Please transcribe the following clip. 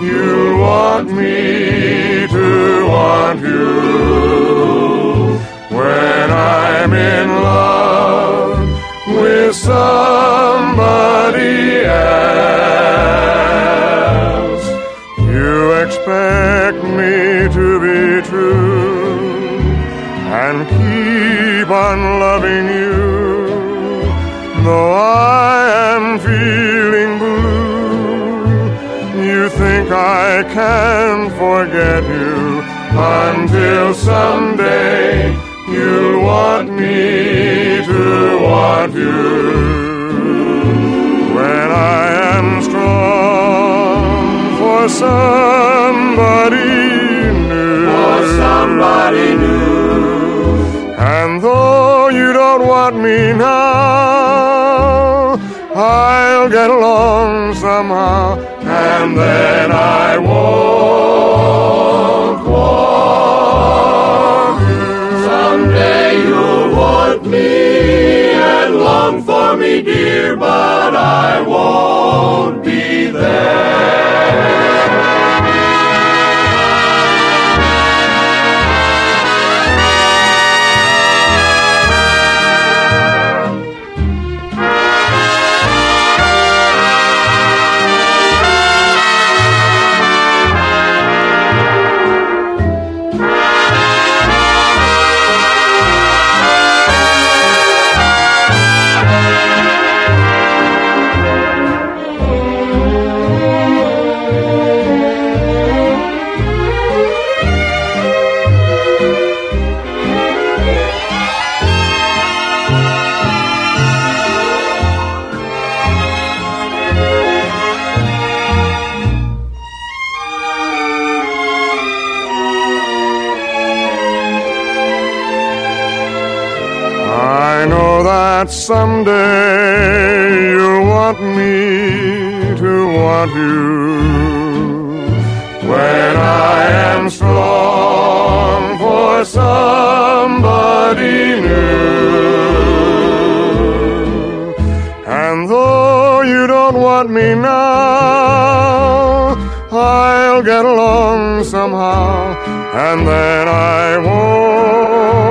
You want me to want you when I'm in love with somebody else. You expect me to be true and keep on loving you. I can forget you until someday you'll want me to want you. When I am strong for somebody new. For somebody new. And though you don't want me now, I'll get along somehow, and then I won't want. Someday you'll want me and long for me, dear, but I won't be there. I know that someday you'll want me to want you. When I am strong for somebody new. And though you don't want me now, I'll get along somehow, and then I won't